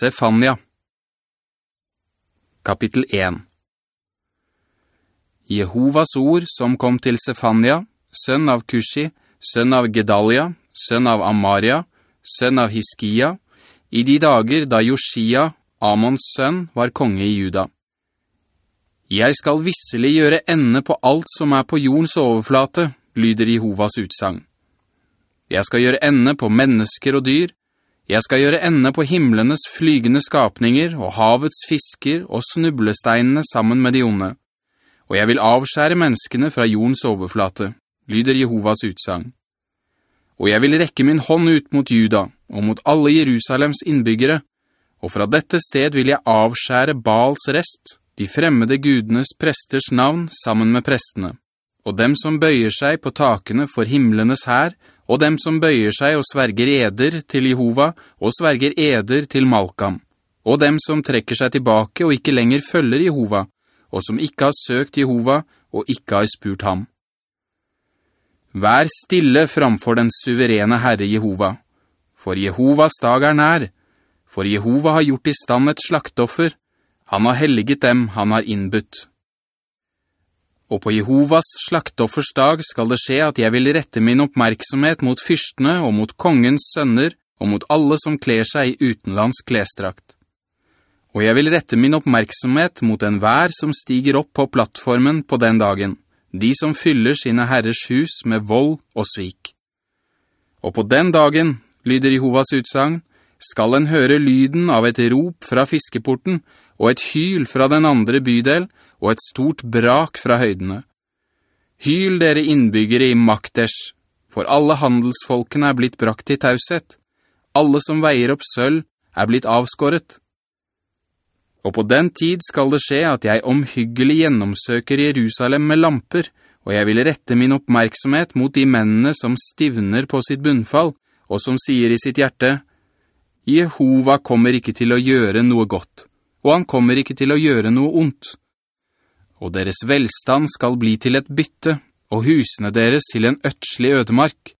Sefania Kapittel 1 Jehovas ord som kom til Sefania, sønn av Kushi, sønn av Gedalia, sønn av Amaria, sønn av Hiskia, i de dager da Josia, Amons sønn, var konge i Juda. Jeg skal visselig gjøre ende på alt som er på jordens overflate, lyder Jehovas utsang. Jeg skal gjøre ende på mennesker og dyr, jeg skal gjøre ende på himmelenes flygende skapninger og havets fisker og snublesteinene sammen med de onde. Og jeg vil avskjære menneskene fra jordens overflate, lyder Jehovas utsang. Og jeg vil rekke min hånd ut mot Juda og mot alle Jerusalems innbyggere, og fra dette sted vil jeg avskjære Baals rest, de fremmede gudenes presters navn sammen med prestene, og dem som bøyer seg på takene for himmelenes her, og dem som bøyer seg og sverger eder til Jehova og sverger eder til Malkam, og dem som trekker seg tilbake og ikke lenger følger Jehova, og som ikke har søkt Jehova og ikke har spurt ham. Vær stille framfor den suverene Herre Jehova, for Jehovas dag er nær, for Jehova har gjort i stand et slaktoffer, han har helliget dem han har innbudt. Og på Jehovas slaktoffers dag skal det skje at jeg vil rette min oppmerksomhet mot fyrstene og mot kongens sønner og mot alle som kler seg i utenlands klestrakt. Og jeg vil rette min oppmerksomhet mot en vær som stiger opp på plattformen på den dagen, de som fyller sine herres hus med vold og svik. Og på den dagen, lyder Jehovas utsagn, skal en høre lyden av et rop fra fiskeporten, og et hyl fra den andre bydel, og et stort brak fra høydene. Hyl dere innbyggere i Makters, for alle handelsfolkene er blitt brakt til tauset. Alle som veier opp sølv er blitt avskåret. Og på den tid skal det skje at jeg omhyggelig gjennomsøker Jerusalem med lamper, og jeg vil rette min oppmerksomhet mot de mennene som stivner på sitt bunnfall, og som sier i sitt hjerte, «Jehova kommer ikke til å gjøre noe godt, og han kommer ikke til å gjøre noe ondt.» og deres velstand skal bli til et bytte, og husene deres til en øtslig ødemark.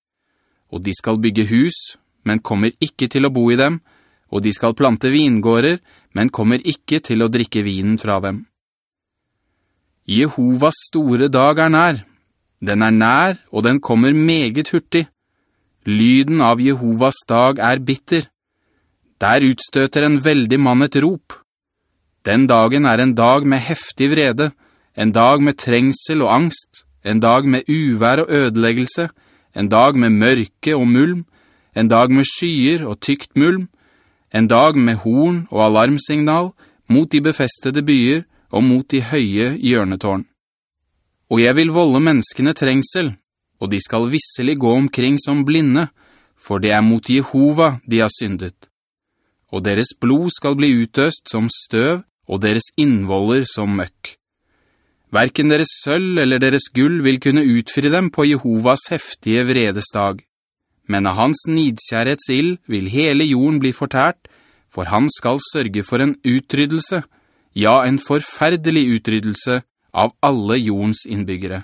Og de skal bygge hus, men kommer ikke til å bo i dem, og de skal plante vingårder, men kommer ikke til å drikke vinen fra dem. Jehovas store dag er nær. Den er nær, og den kommer meget hurtig. Lyden av Jehovas dag er bitter. Der utstøter en veldig mann et rop. Den dagen er en dag med heftig vrede, en dag med trengsel og angst, en dag med uvær og ødeleggelse, en dag med mørke og mulm, en dag med skyer og tykt mulm, en dag med horn og alarmsignal mot de befestede byer og mot de høye hjørnetårn. Og jeg vil volde menneskene trengsel, og de skal visselig gå omkring som blinde, for det er mot Jehova de har syndet. Og deres blod skal bli utøst som støv, og deres innvoller som møkk. Hverken deres sølv eller deres gull vil kunne utfri dem på Jehovas heftige vredesdag. Men av hans nidkjærhetsild vil hele jorden bli fortært, for han skal sørge for en utryddelse, ja, en forferdelig utryddelse av alle jordens innbyggere.